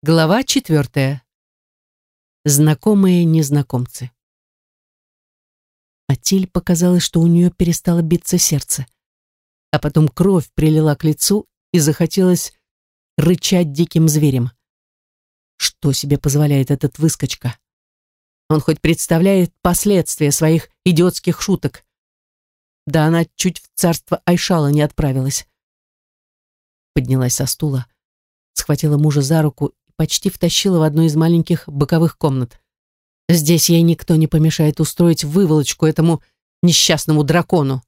Глава четвертая. Знакомые незнакомцы. Атиль показалось, что у нее перестало биться сердце. А потом кровь прилила к лицу и захотелось рычать диким зверем. Что себе позволяет этот выскочка? Он хоть представляет последствия своих идиотских шуток. Да она чуть в царство Айшала не отправилась. Поднялась со стула, схватила мужа за руку почти втащила в одну из маленьких боковых комнат. Здесь ей никто не помешает устроить выволочку этому несчастному дракону.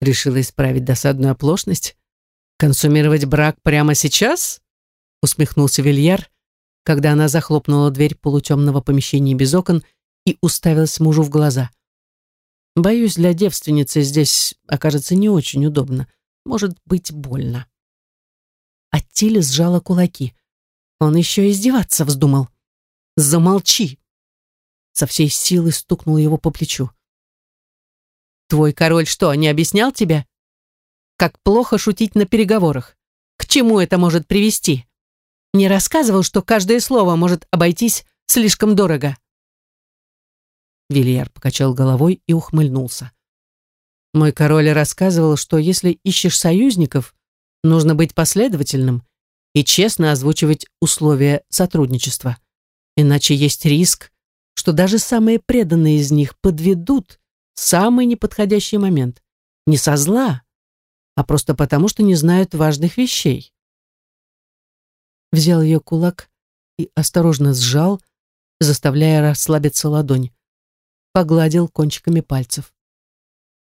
Решила исправить досадную оплошность? Консумировать брак прямо сейчас? Усмехнулся Вильяр, когда она захлопнула дверь полутемного помещения без окон и уставилась мужу в глаза. Боюсь, для девственницы здесь окажется не очень удобно. Может быть, больно. Аттиля сжала кулаки. Он еще издеваться вздумал. «Замолчи!» Со всей силы стукнул его по плечу. «Твой король что, не объяснял тебе? Как плохо шутить на переговорах? К чему это может привести? Не рассказывал, что каждое слово может обойтись слишком дорого?» Вильяр покачал головой и ухмыльнулся. «Мой король рассказывал, что если ищешь союзников, Нужно быть последовательным и честно озвучивать условия сотрудничества. Иначе есть риск, что даже самые преданные из них подведут самый неподходящий момент. Не со зла, а просто потому, что не знают важных вещей. Взял ее кулак и осторожно сжал, заставляя расслабиться ладонь. Погладил кончиками пальцев.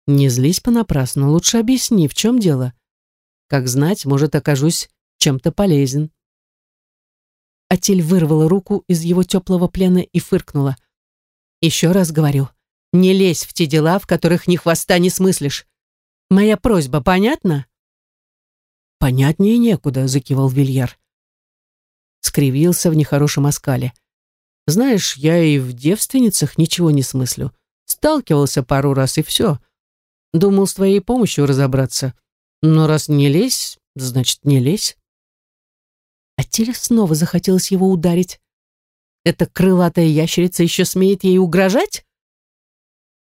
«Не злись понапрасну, лучше объясни, в чем дело. Как знать, может, окажусь чем-то полезен. Атель вырвала руку из его теплого плена и фыркнула. «Еще раз говорю, не лезь в те дела, в которых ни хвоста не смыслишь. Моя просьба понятна?» «Понятнее некуда», — закивал Вильяр. Скривился в нехорошем оскале. «Знаешь, я и в девственницах ничего не смыслю. Сталкивался пару раз, и все. Думал с твоей помощью разобраться. Но раз не лезь, значит, не лезь. А Тиле снова захотелось его ударить. Эта крылатая ящерица еще смеет ей угрожать?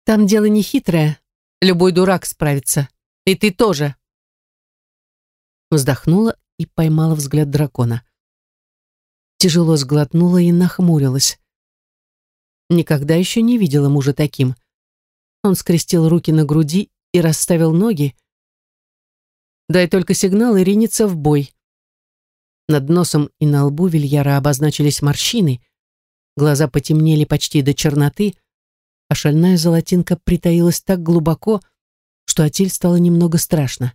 Там дело не хитрое. Любой дурак справится. И ты тоже. Вздохнула и поймала взгляд дракона. Тяжело сглотнула и нахмурилась. Никогда еще не видела мужа таким. Он скрестил руки на груди и расставил ноги, Дай только сигнал и ринется в бой. Над носом и на лбу Вильяра обозначились морщины, глаза потемнели почти до черноты, а шальная золотинка притаилась так глубоко, что Атиль стало немного страшно.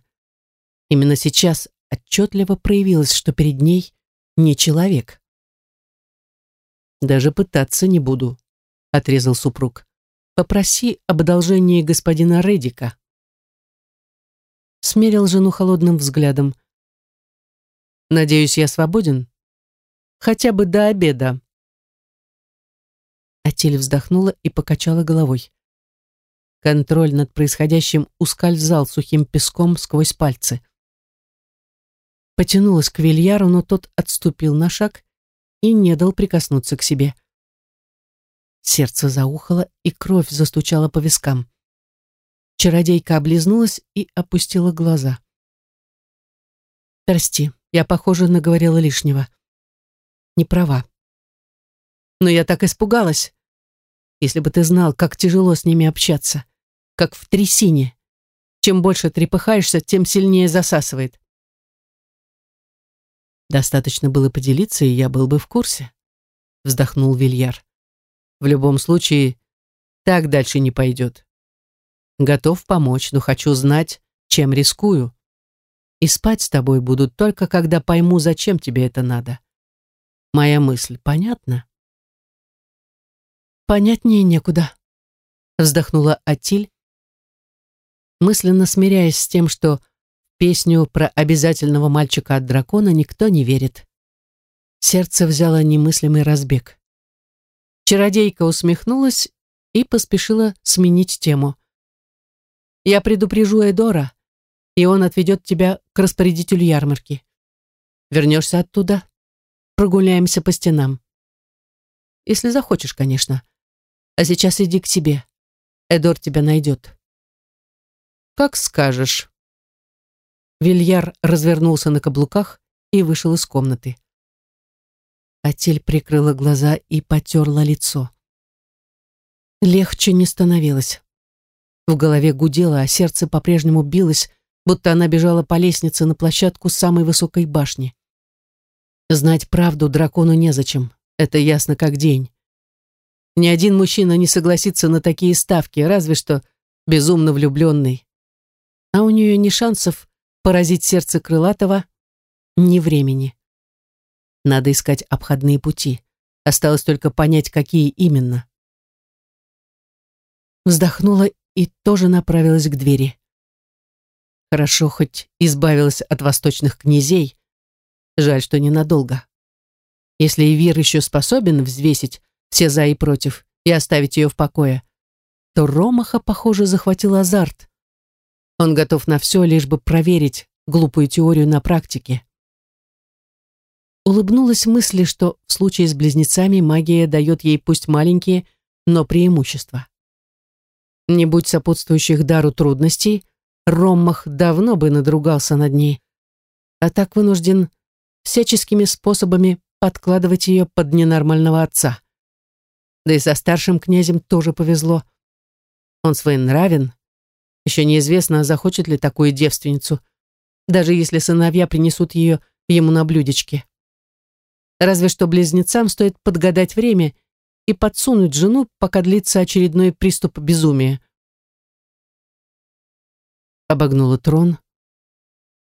Именно сейчас отчетливо проявилось, что перед ней не человек. «Даже пытаться не буду», — отрезал супруг. «Попроси об одолжении господина Редика» смерил жену холодным взглядом. «Надеюсь, я свободен? Хотя бы до обеда». Атиль вздохнула и покачала головой. Контроль над происходящим ускользал сухим песком сквозь пальцы. Потянулась к Вильяру, но тот отступил на шаг и не дал прикоснуться к себе. Сердце заухало, и кровь застучала по вискам. Чародейка облизнулась и опустила глаза. «Прости, я, похоже, наговорила лишнего. Не права. Но я так испугалась. Если бы ты знал, как тяжело с ними общаться. Как в трясине. Чем больше трепыхаешься, тем сильнее засасывает. Достаточно было поделиться, и я был бы в курсе. Вздохнул Вильяр. В любом случае, так дальше не пойдет. Готов помочь, но хочу знать, чем рискую. И спать с тобой буду только, когда пойму, зачем тебе это надо. Моя мысль понятна? Понятнее некуда, вздохнула Атиль, мысленно смиряясь с тем, что песню про обязательного мальчика от дракона никто не верит. Сердце взяло немыслимый разбег. Чародейка усмехнулась и поспешила сменить тему. Я предупрежу Эдора, и он отведет тебя к распорядителю ярмарки. Вернешься оттуда, прогуляемся по стенам. Если захочешь, конечно. А сейчас иди к себе. Эдор тебя найдет. Как скажешь. Вильяр развернулся на каблуках и вышел из комнаты. Атель прикрыла глаза и потерла лицо. Легче не становилось. В голове гудело, а сердце по-прежнему билось, будто она бежала по лестнице на площадку самой высокой башни. Знать правду дракону незачем, это ясно как день. Ни один мужчина не согласится на такие ставки, разве что безумно влюбленный. А у нее ни шансов поразить сердце крылатого, ни времени. Надо искать обходные пути. Осталось только понять, какие именно. Вздохнула и тоже направилась к двери. Хорошо, хоть избавилась от восточных князей. Жаль, что ненадолго. Если Ивир еще способен взвесить все за и против и оставить ее в покое, то Ромаха, похоже, захватил азарт. Он готов на все, лишь бы проверить глупую теорию на практике. Улыбнулась мысли, что в случае с близнецами магия дает ей пусть маленькие, но преимущества. Не будь сопутствующих дару трудностей, Роммах давно бы надругался над ней, а так вынужден всяческими способами подкладывать ее под ненормального отца. Да и со старшим князем тоже повезло. Он своенравен. Еще неизвестно, захочет ли такую девственницу, даже если сыновья принесут ее ему на блюдечке. Разве что близнецам стоит подгадать время и подсунуть жену, пока длится очередной приступ безумия. Обогнула трон,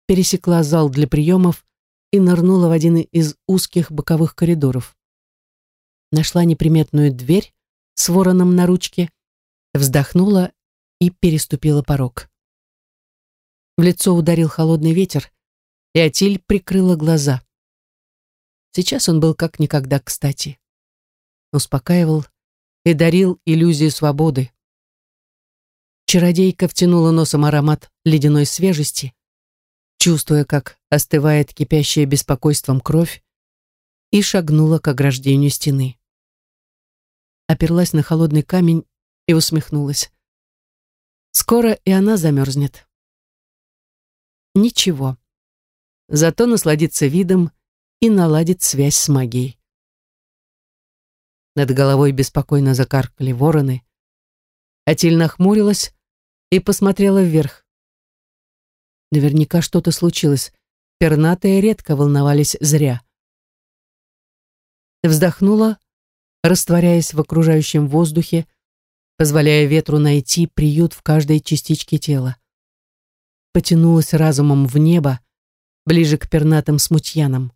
пересекла зал для приемов и нырнула в один из узких боковых коридоров. Нашла неприметную дверь с вороном на ручке, вздохнула и переступила порог. В лицо ударил холодный ветер, и Атиль прикрыла глаза. Сейчас он был как никогда кстати. Успокаивал и дарил иллюзию свободы. Чародейка втянула носом аромат ледяной свежести, чувствуя, как остывает кипящее беспокойством кровь, и шагнула к ограждению стены. Оперлась на холодный камень и усмехнулась. Скоро и она замерзнет. Ничего. Зато насладиться видом и наладит связь с магией. Над головой беспокойно закаркали вороны. Атиль нахмурилась и посмотрела вверх. Наверняка что-то случилось. Пернатые редко волновались зря. Вздохнула, растворяясь в окружающем воздухе, позволяя ветру найти приют в каждой частичке тела. Потянулась разумом в небо, ближе к пернатым смутьянам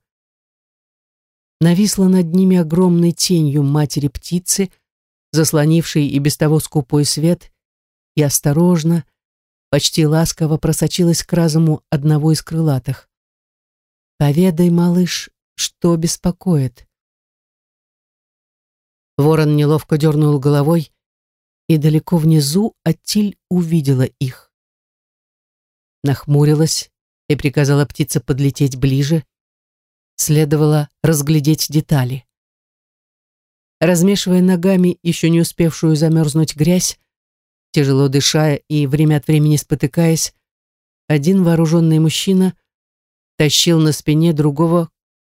нависла над ними огромной тенью матери птицы, заслонившей и без того скупой свет, и осторожно, почти ласково просочилась к разуму одного из крылатых. «Поведай, малыш, что беспокоит?» Ворон неловко дернул головой, и далеко внизу Аттиль увидела их. Нахмурилась и приказала птице подлететь ближе, следовало разглядеть детали. Размешивая ногами еще не успевшую замерзнуть грязь, тяжело дыша и время от времени спотыкаясь, один вооруженный мужчина тащил на спине другого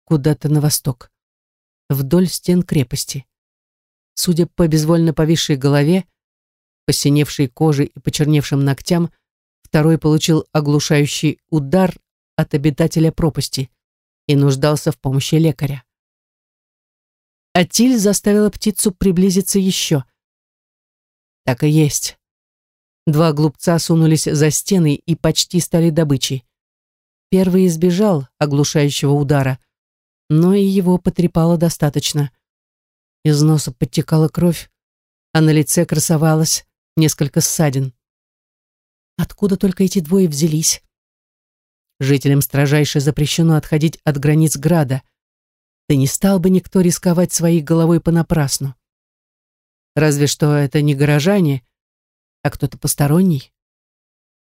куда-то на восток, вдоль стен крепости. Судя по безвольно повисшей голове, посиневшей коже и почерневшим ногтям, второй получил оглушающий удар от обитателя пропасти и нуждался в помощи лекаря. Атиль заставила птицу приблизиться еще. Так и есть. Два глупца сунулись за стены и почти стали добычей. Первый избежал оглушающего удара, но и его потрепало достаточно. Из носа подтекала кровь, а на лице красовалось несколько ссадин. Откуда только эти двое взялись? Жителям строжайше запрещено отходить от границ града. Да не стал бы никто рисковать своей головой понапрасну. Разве что это не горожане, а кто-то посторонний.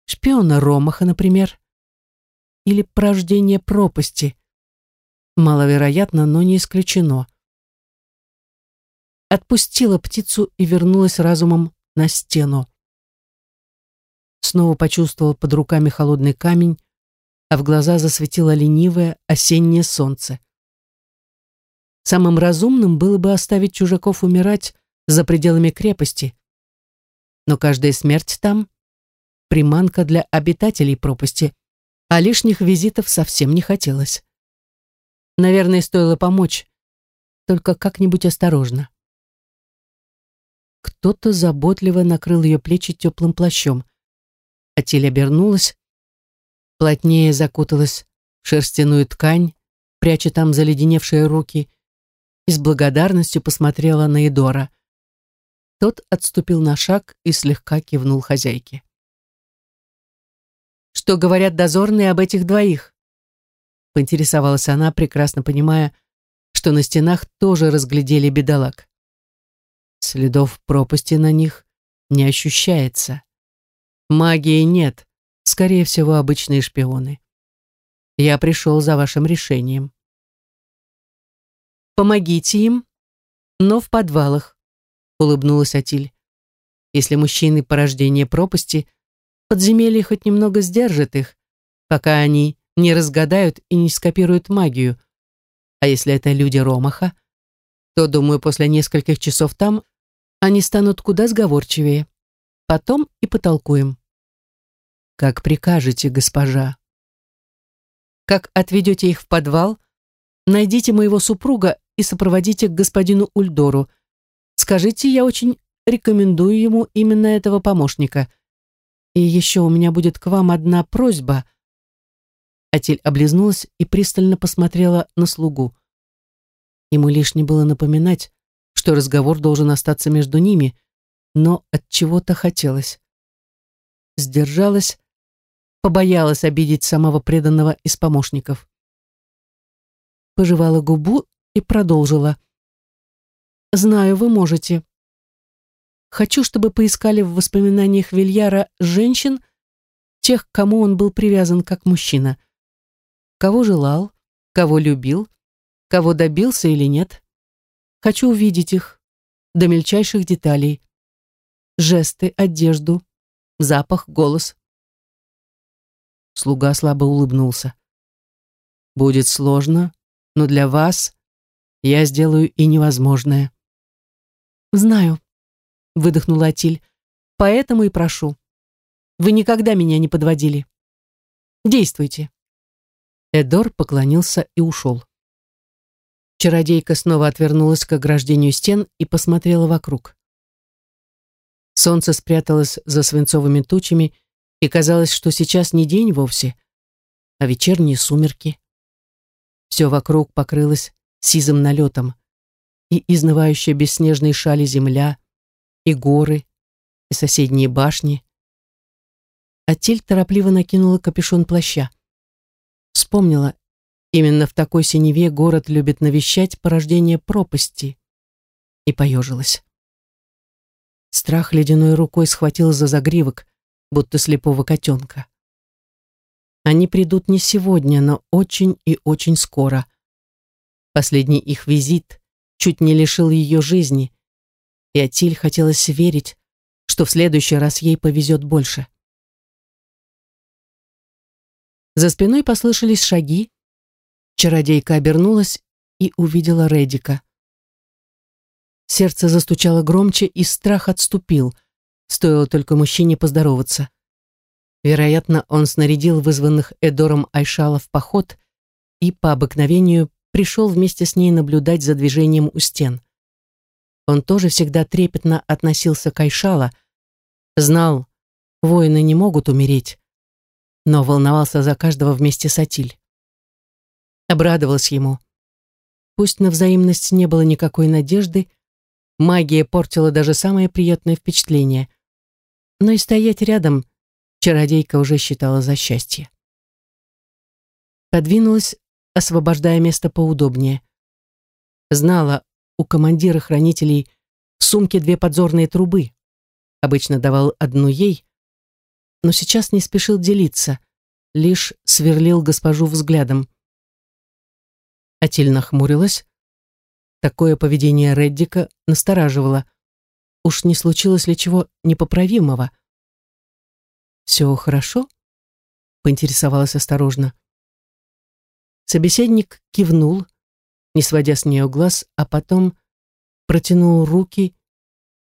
Шпиона Ромаха, например. Или порождение пропасти. Маловероятно, но не исключено. Отпустила птицу и вернулась разумом на стену. Снова почувствовал под руками холодный камень, а в глаза засветило ленивое осеннее солнце. Самым разумным было бы оставить чужаков умирать за пределами крепости. Но каждая смерть там — приманка для обитателей пропасти, а лишних визитов совсем не хотелось. Наверное, стоило помочь, только как-нибудь осторожно. Кто-то заботливо накрыл ее плечи теплым плащом. Атиль обернулась, плотнее закуталась в шерстяную ткань, пряча там заледеневшие руки, и с благодарностью посмотрела на Эдора. Тот отступил на шаг и слегка кивнул хозяйке. «Что говорят дозорные об этих двоих?» поинтересовалась она, прекрасно понимая, что на стенах тоже разглядели бедолаг. Следов пропасти на них не ощущается. Магии нет, скорее всего, обычные шпионы. Я пришел за вашим решением. Помогите им, но в подвалах, улыбнулась Атиль. Если мужчины порождение пропасти, подземелье хоть немного сдержит их, пока они не разгадают и не скопируют магию. А если это люди Ромаха, то, думаю, после нескольких часов там они станут куда сговорчивее. Потом и потолкуем. Как прикажете, госпожа. Как отведете их в подвал, найдите моего супруга и сопроводите к господину Ульдору. Скажите, я очень рекомендую ему именно этого помощника. И еще у меня будет к вам одна просьба. Атель облизнулась и пристально посмотрела на слугу. Ему лишне было напоминать, что разговор должен остаться между ними, но от чего-то хотелось. Сдержалась, побоялась обидеть самого преданного из помощников. Пожевала губу и продолжила. «Знаю, вы можете. Хочу, чтобы поискали в воспоминаниях Вильяра женщин, тех, к кому он был привязан как мужчина. Кого желал, кого любил, кого добился или нет. Хочу увидеть их до мельчайших деталей. Жесты, одежду, запах, голос. Слуга слабо улыбнулся. Будет сложно, но для вас я сделаю и невозможное. Знаю, выдохнула Атиль, поэтому и прошу. Вы никогда меня не подводили. Действуйте. Эдор поклонился и ушел. Чародейка снова отвернулась к ограждению стен и посмотрела вокруг. Солнце спряталось за свинцовыми тучами, и казалось, что сейчас не день вовсе, а вечерние сумерки. Все вокруг покрылось сизым налетом, и изнывающая бесснежной шали земля, и горы, и соседние башни. Атель торопливо накинула капюшон плаща. Вспомнила, Именно в такой синеве город любит навещать порождение пропасти. И поежилась. Страх ледяной рукой схватил за загривок, будто слепого котенка. Они придут не сегодня, но очень и очень скоро. Последний их визит чуть не лишил ее жизни, и Атиль хотелось верить, что в следующий раз ей повезет больше. За спиной послышались шаги, Чародейка обернулась и увидела Редика. Сердце застучало громче, и страх отступил. Стоило только мужчине поздороваться. Вероятно, он снарядил вызванных Эдором Айшала в поход и по обыкновению пришел вместе с ней наблюдать за движением у стен. Он тоже всегда трепетно относился к Айшала, знал, воины не могут умереть, но волновался за каждого вместе с Атиль обрадовалась ему. Пусть на взаимность не было никакой надежды, магия портила даже самое приятное впечатление. Но и стоять рядом чародейка уже считала за счастье. Подвинулась, освобождая место поудобнее. Знала, у командира хранителей в сумке две подзорные трубы. Обычно давал одну ей, но сейчас не спешил делиться, лишь сверлил госпожу взглядом. Атиль нахмурилась. Такое поведение Реддика настораживало. Уж не случилось ли чего непоправимого? «Все хорошо?» — поинтересовалась осторожно. Собеседник кивнул, не сводя с нее глаз, а потом протянул руки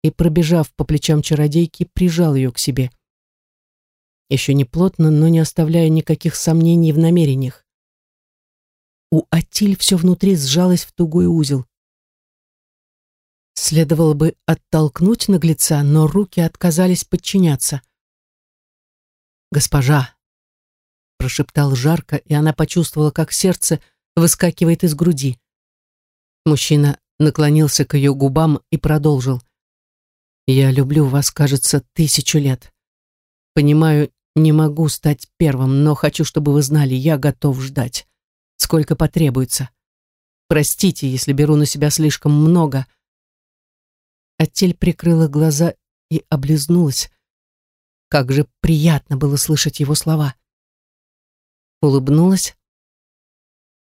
и, пробежав по плечам чародейки, прижал ее к себе. Еще не плотно, но не оставляя никаких сомнений в намерениях. У Атиль все внутри сжалось в тугой узел. Следовало бы оттолкнуть наглеца, но руки отказались подчиняться. «Госпожа!» — прошептал жарко, и она почувствовала, как сердце выскакивает из груди. Мужчина наклонился к ее губам и продолжил. «Я люблю вас, кажется, тысячу лет. Понимаю, не могу стать первым, но хочу, чтобы вы знали, я готов ждать. Сколько потребуется. Простите, если беру на себя слишком много». Аттель прикрыла глаза и облизнулась. Как же приятно было слышать его слова. Улыбнулась,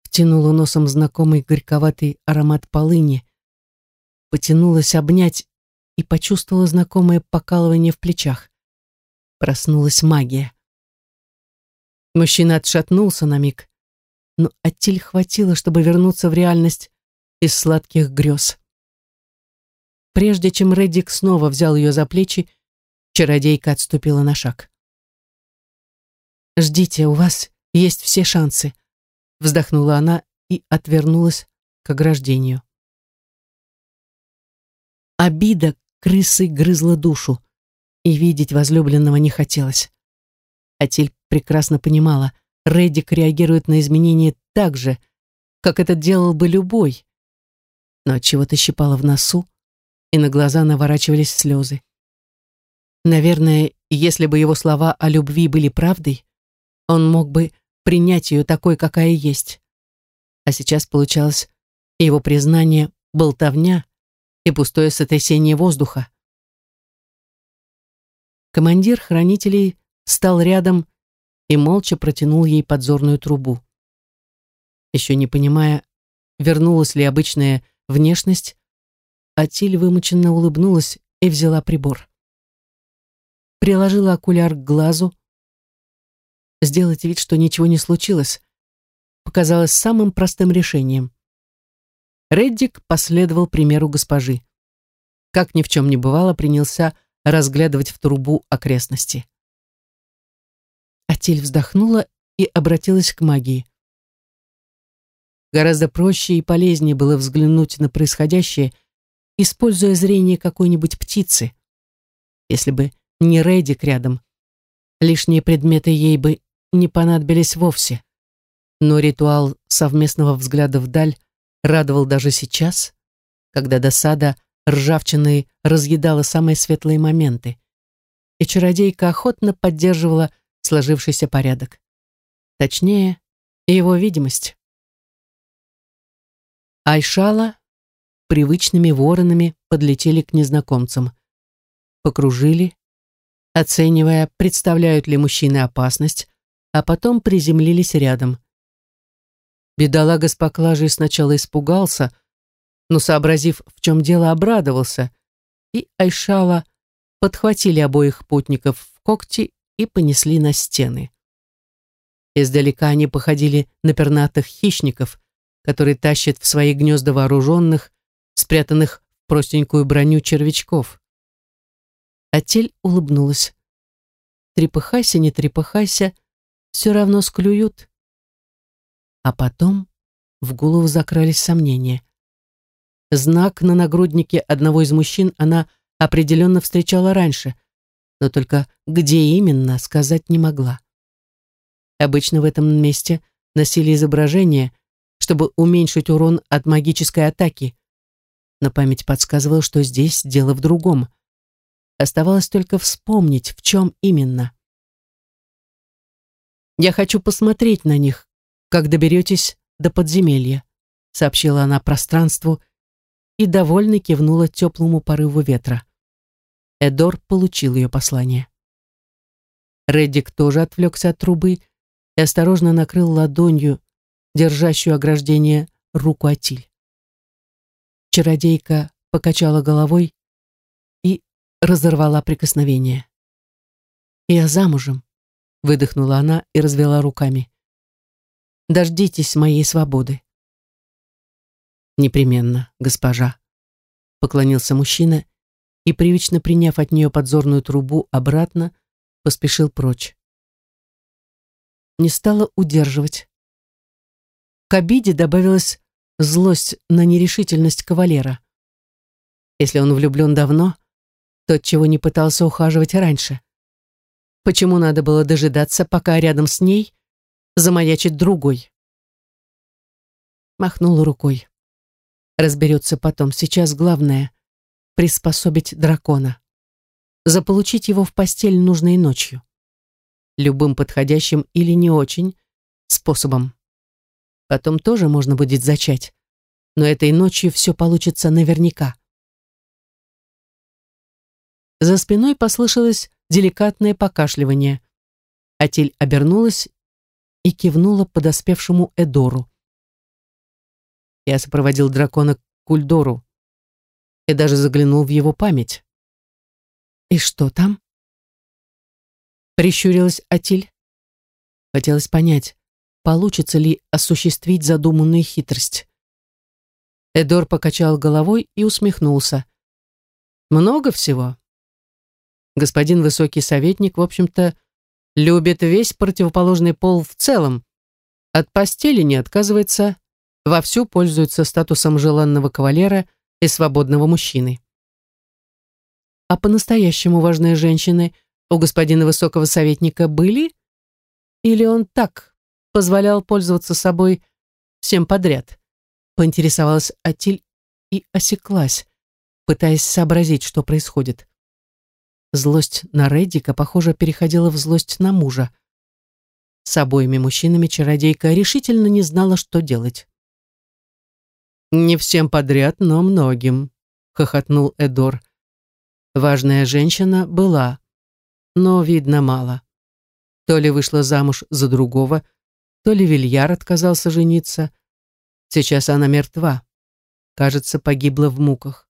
втянула носом знакомый горьковатый аромат полыни, потянулась обнять и почувствовала знакомое покалывание в плечах. Проснулась магия. Мужчина отшатнулся на миг, но Аттиль хватило, чтобы вернуться в реальность из сладких грез. Прежде чем Реддик снова взял ее за плечи, чародейка отступила на шаг. «Ждите, у вас есть все шансы», вздохнула она и отвернулась к ограждению. Обида крысой грызла душу, и видеть возлюбленного не хотелось. Атиль прекрасно понимала, Реддик реагирует на изменения так же, как это делал бы любой. Но чего-то щипало в носу, и на глаза наворачивались слезы. Наверное, если бы его слова о любви были правдой, он мог бы принять ее такой, какая есть. А сейчас получалось его признание болтовня и пустое сотрясение воздуха. Командир хранителей стал рядом и молча протянул ей подзорную трубу. Еще не понимая, вернулась ли обычная внешность, Атиль вымученно улыбнулась и взяла прибор. Приложила окуляр к глазу, сделать вид, что ничего не случилось, показалось самым простым решением. Реддик последовал примеру госпожи. Как ни в чем не бывало, принялся разглядывать в трубу окрестности. Атель вздохнула и обратилась к магии. Гораздо проще и полезнее было взглянуть на происходящее, используя зрение какой-нибудь птицы. Если бы не Реддик рядом, лишние предметы ей бы не понадобились вовсе. Но ритуал совместного взгляда вдаль радовал даже сейчас, когда досада ржавчиной разъедала самые светлые моменты, и чародейка охотно поддерживала сложившийся порядок. Точнее, его видимость. Айшала привычными воронами подлетели к незнакомцам. Покружили, оценивая, представляют ли мужчины опасность, а потом приземлились рядом. Бедолага с поклажей сначала испугался, но, сообразив, в чем дело, обрадовался, и Айшала подхватили обоих путников в когти и понесли на стены. Издалека они походили на пернатых хищников, которые тащат в свои гнезда вооруженных, спрятанных в простенькую броню червячков. Атель улыбнулась. «Трепыхайся, не трепыхайся, все равно склюют. А потом в голову закрались сомнения. Знак на нагруднике одного из мужчин она определенно встречала раньше, но только где именно, сказать не могла. Обычно в этом месте носили изображение, чтобы уменьшить урон от магической атаки, но память подсказывала, что здесь дело в другом. Оставалось только вспомнить, в чем именно. «Я хочу посмотреть на них, как доберетесь до подземелья», сообщила она пространству и довольно кивнула теплому порыву ветра. Эдор получил ее послание. Реддик тоже отвлекся от трубы и осторожно накрыл ладонью, держащую ограждение руку Атиль. Чародейка покачала головой и разорвала прикосновение. «Я замужем», — выдохнула она и развела руками. «Дождитесь моей свободы». «Непременно, госпожа», — поклонился мужчина и, привычно приняв от нее подзорную трубу обратно, поспешил прочь. Не стала удерживать. К обиде добавилась злость на нерешительность кавалера. Если он влюблен давно, то чего не пытался ухаживать раньше. Почему надо было дожидаться, пока рядом с ней замаячит другой? Махнула рукой. Разберется потом. Сейчас главное — приспособить дракона. Заполучить его в постель нужной ночью. Любым подходящим или не очень способом. Потом тоже можно будет зачать. Но этой ночью все получится наверняка. За спиной послышалось деликатное покашливание. Атель обернулась и кивнула подоспевшему Эдору. Я сопроводил дракона к Кульдору и даже заглянул в его память. «И что там?» Прищурилась Атиль. Хотелось понять, получится ли осуществить задуманную хитрость. Эдор покачал головой и усмехнулся. «Много всего господин высокий советник, в общем-то, любит весь противоположный пол в целом. От постели не отказывается, вовсю пользуется статусом желанного кавалера и свободного мужчины. А по-настоящему важные женщины у господина высокого советника были? Или он так позволял пользоваться собой всем подряд? Поинтересовалась Атиль и осеклась, пытаясь сообразить, что происходит. Злость на Реддика, похоже, переходила в злость на мужа. С обоими мужчинами чародейка решительно не знала, что делать. «Не всем подряд, но многим», — хохотнул Эдор. Важная женщина была, но, видно, мало. То ли вышла замуж за другого, то ли Вильяр отказался жениться. Сейчас она мертва. Кажется, погибла в муках.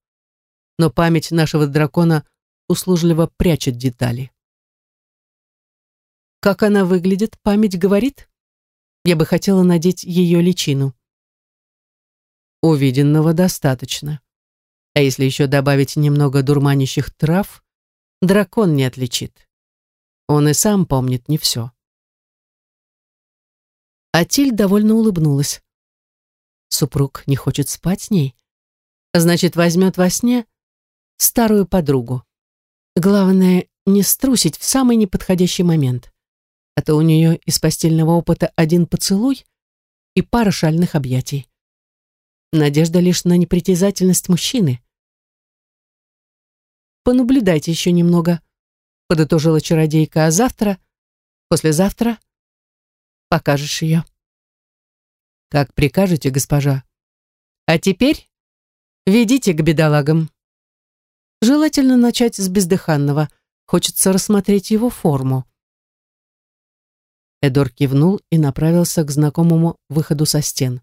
Но память нашего дракона услужливо прячет детали. Как она выглядит, память говорит? Я бы хотела надеть ее личину. Увиденного достаточно. А если еще добавить немного дурманящих трав, дракон не отличит. Он и сам помнит не все. Атиль довольно улыбнулась. Супруг не хочет спать с ней. Значит, возьмет во сне старую подругу. Главное, не струсить в самый неподходящий момент. А то у нее из постельного опыта один поцелуй и пара шальных объятий. Надежда лишь на непритязательность мужчины. «Понаблюдайте еще немного», — подытожила чародейка, «а завтра, послезавтра покажешь ее». «Как прикажете, госпожа. А теперь ведите к бедолагам». Желательно начать с бездыханного. Хочется рассмотреть его форму. Эдор кивнул и направился к знакомому выходу со стен.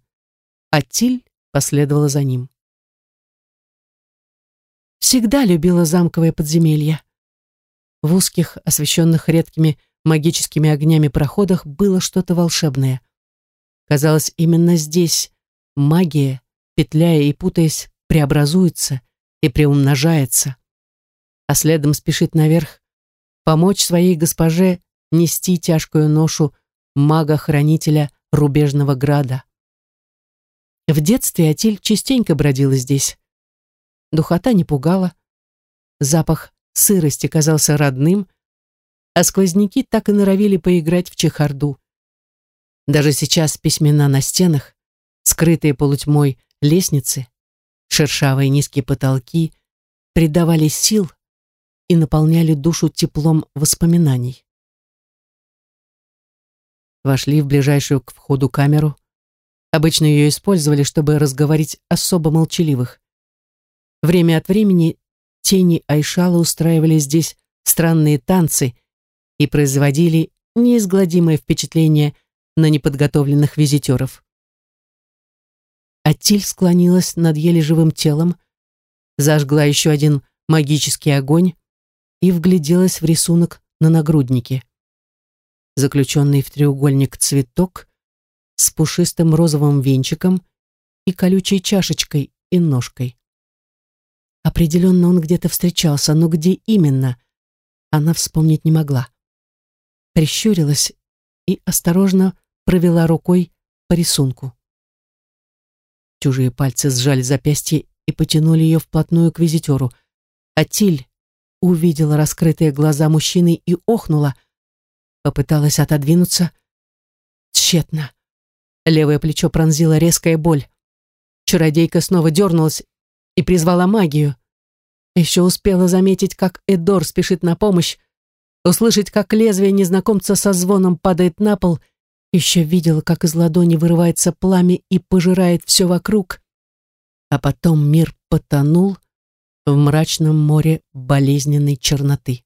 А Тиль последовала за ним. Всегда любила замковые подземелья. В узких, освещенных редкими магическими огнями проходах было что-то волшебное. Казалось, именно здесь магия, петляя и путаясь, преобразуется и приумножается, а следом спешит наверх помочь своей госпоже нести тяжкую ношу мага-хранителя рубежного града. В детстве Атиль частенько бродила здесь. Духота не пугала, запах сырости казался родным, а сквозняки так и норовили поиграть в чехарду. Даже сейчас письмена на стенах, скрытые полутьмой лестницы, Шершавые низкие потолки придавали сил и наполняли душу теплом воспоминаний. Вошли в ближайшую к входу камеру. Обычно ее использовали, чтобы разговорить особо молчаливых. Время от времени тени Айшала устраивали здесь странные танцы и производили неизгладимое впечатление на неподготовленных визитеров. Атиль склонилась над еле живым телом, зажгла еще один магический огонь и вгляделась в рисунок на нагруднике. Заключенный в треугольник цветок с пушистым розовым венчиком и колючей чашечкой и ножкой. Определенно он где-то встречался, но где именно, она вспомнить не могла. Прищурилась и осторожно провела рукой по рисунку. Чужие пальцы сжали запястье и потянули ее вплотную к визитеру. Атиль увидела раскрытые глаза мужчины и охнула. Попыталась отодвинуться. Тщетно. Левое плечо пронзила резкая боль. Чародейка снова дернулась и призвала магию. Еще успела заметить, как Эдор спешит на помощь, услышать, как лезвие незнакомца со звоном падает на пол — еще видела, как из ладони вырывается пламя и пожирает все вокруг. А потом мир потонул в мрачном море болезненной черноты.